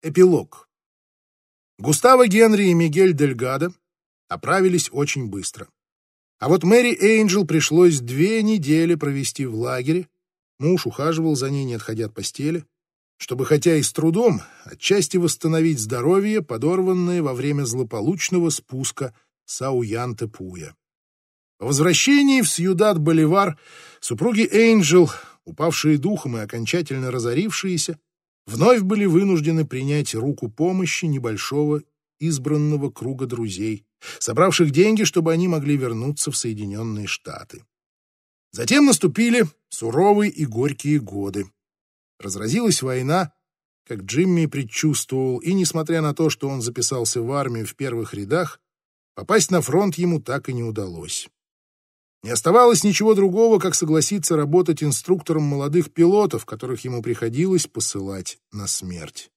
Эпилог. Густаво Генри и Мигель Дельгадо оправились очень быстро. А вот Мэри Эйнджел пришлось две недели провести в лагере. Муж ухаживал за ней, не отходя от постели, чтобы, хотя и с трудом, отчасти восстановить здоровье, подорванное во время злополучного спуска Сауянте-Пуя. По возвращении в Сьюдад-Боливар супруги Эйнджел, упавшие духом и окончательно разорившиеся, вновь были вынуждены принять руку помощи небольшого избранного круга друзей, собравших деньги, чтобы они могли вернуться в Соединенные Штаты. Затем наступили суровые и горькие годы. Разразилась война, как Джимми предчувствовал, и, несмотря на то, что он записался в армию в первых рядах, попасть на фронт ему так и не удалось. Не оставалось ничего другого, как согласиться работать инструктором молодых пилотов, которых ему приходилось посылать на смерть.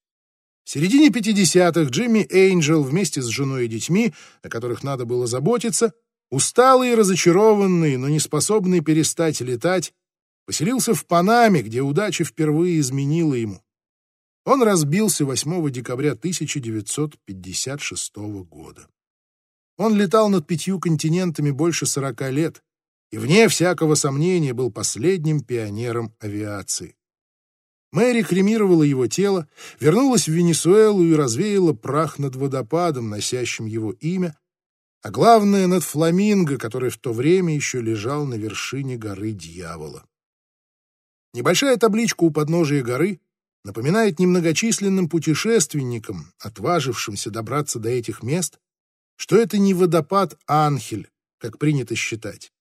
В середине 50-х Джимми Эйнджел вместе с женой и детьми, о которых надо было заботиться, усталый и разочарованный, но не способный перестать летать, поселился в Панаме, где удача впервые изменила ему. Он разбился 8 декабря 1956 года. Он летал над пятью континентами больше 40 лет, и, вне всякого сомнения, был последним пионером авиации. Мэри кремировала его тело, вернулась в Венесуэлу и развеяла прах над водопадом, носящим его имя, а главное — над фламинго, который в то время еще лежал на вершине горы Дьявола. Небольшая табличка у подножия горы напоминает немногочисленным путешественникам, отважившимся добраться до этих мест, что это не водопад Анхель, как принято считать,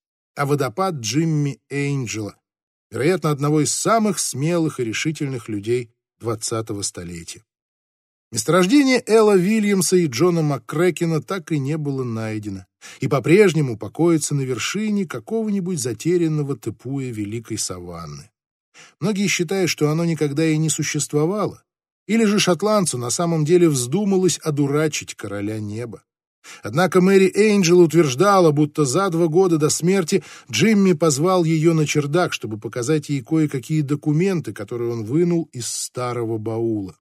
а водопад Джимми Эйнджела, вероятно, одного из самых смелых и решительных людей двадцатого столетия. Месторождение Элла Вильямса и Джона МакКрекена так и не было найдено, и по-прежнему покоится на вершине какого-нибудь затерянного тыпуя Великой Саванны. Многие считают, что оно никогда и не существовало, или же шотландцу на самом деле вздумалось одурачить короля неба. Однако Мэри Эйнджел утверждала, будто за два года до смерти Джимми позвал ее на чердак, чтобы показать ей кое-какие документы, которые он вынул из старого баула.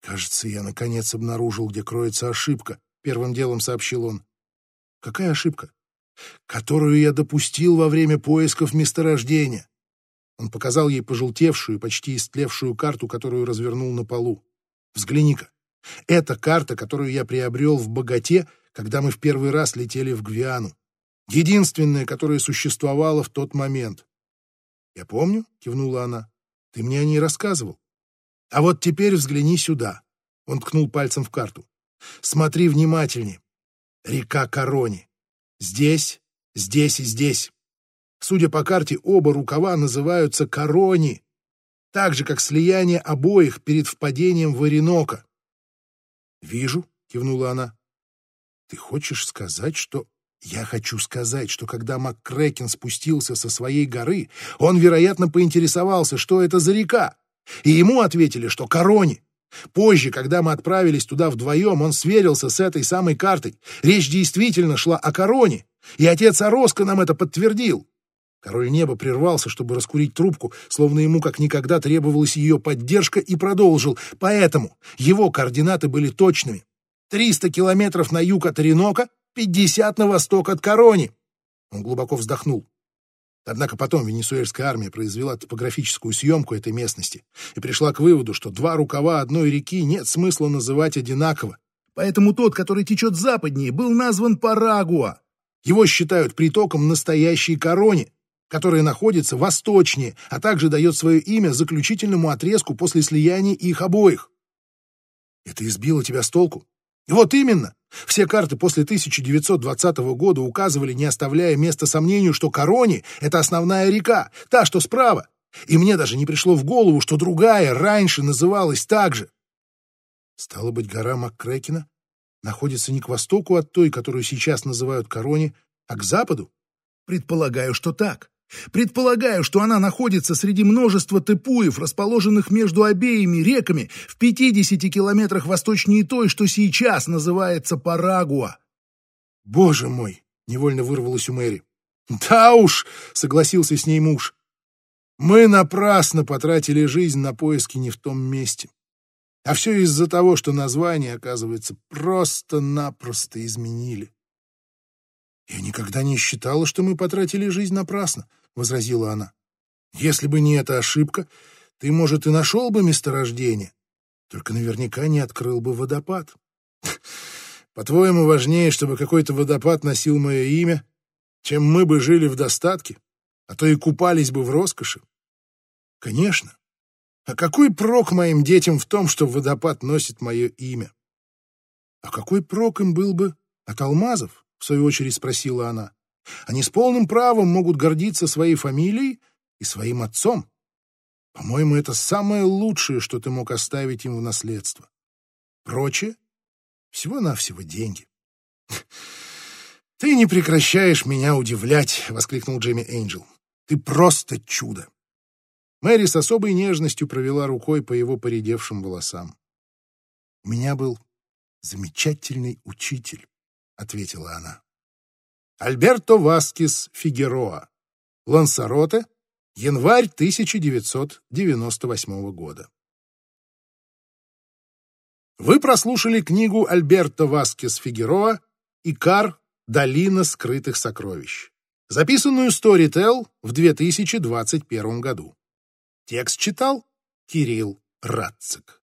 «Кажется, я наконец обнаружил, где кроется ошибка», — первым делом сообщил он. «Какая ошибка?» «Которую я допустил во время поисков месторождения». Он показал ей пожелтевшую, почти истлевшую карту, которую развернул на полу. «Взгляни-ка. Это карта, которую я приобрел в Богате, когда мы в первый раз летели в Гвиану. Единственная, которая существовала в тот момент. «Я помню», — кивнула она, — «ты мне о ней рассказывал. А вот теперь взгляни сюда». Он ткнул пальцем в карту. «Смотри внимательнее. Река Корони. Здесь, здесь и здесь. Судя по карте, оба рукава называются Корони, так же, как слияние обоих перед впадением в Оренока. «Вижу», — кивнула она. «Ты хочешь сказать, что...» «Я хочу сказать, что когда МакКрэкен спустился со своей горы, он, вероятно, поинтересовался, что это за река, и ему ответили, что Корони. Позже, когда мы отправились туда вдвоем, он сверился с этой самой картой. Речь действительно шла о Короне, и отец Ороска нам это подтвердил. Король неба прервался, чтобы раскурить трубку, словно ему как никогда требовалась ее поддержка, и продолжил. Поэтому его координаты были точными. 300 километров на юг от Оренока, 50 на восток от Корони. Он глубоко вздохнул. Однако потом венесуэльская армия произвела топографическую съемку этой местности и пришла к выводу, что два рукава одной реки нет смысла называть одинаково. Поэтому тот, который течет западнее, был назван Парагуа. Его считают притоком настоящей Корони, которая находится восточнее, а также дает свое имя заключительному отрезку после слияния их обоих. Это избило тебя с толку? Вот именно. Все карты после 1920 года указывали, не оставляя места сомнению, что Корони — это основная река, та, что справа. И мне даже не пришло в голову, что другая раньше называлась так же. Стало быть, гора Маккрекена находится не к востоку от той, которую сейчас называют Корони, а к западу? Предполагаю, что так. Предполагаю, что она находится среди множества тепуев, расположенных между обеими реками в 50 километрах восточнее той, что сейчас называется Парагуа. Боже мой, невольно вырвалось у Мэри. Да уж, согласился с ней муж. Мы напрасно потратили жизнь на поиски не в том месте. А все из-за того, что название, оказывается, просто-напросто изменили. «Я никогда не считала, что мы потратили жизнь напрасно», — возразила она. «Если бы не эта ошибка, ты, может, и нашел бы месторождение, только наверняка не открыл бы водопад. По-твоему, важнее, чтобы какой-то водопад носил мое имя, чем мы бы жили в достатке, а то и купались бы в роскоши? Конечно. А какой прок моим детям в том, что водопад носит мое имя? А какой прок им был бы от алмазов? В свою очередь спросила она. Они с полным правом могут гордиться своей фамилией и своим отцом. По-моему, это самое лучшее, что ты мог оставить им в наследство. Прочее — всего-навсего деньги. «Ты не прекращаешь меня удивлять!» — воскликнул Джейми Энджел. «Ты просто чудо!» Мэри с особой нежностью провела рукой по его поредевшим волосам. «У меня был замечательный учитель», — ответила она. Альберто Васкис Фигероа, Лансароте, январь 1998 года. Вы прослушали книгу Альберто Васкес Фигероа «Икар. Долина скрытых сокровищ», записанную Storytel в 2021 году. Текст читал Кирилл Радцик.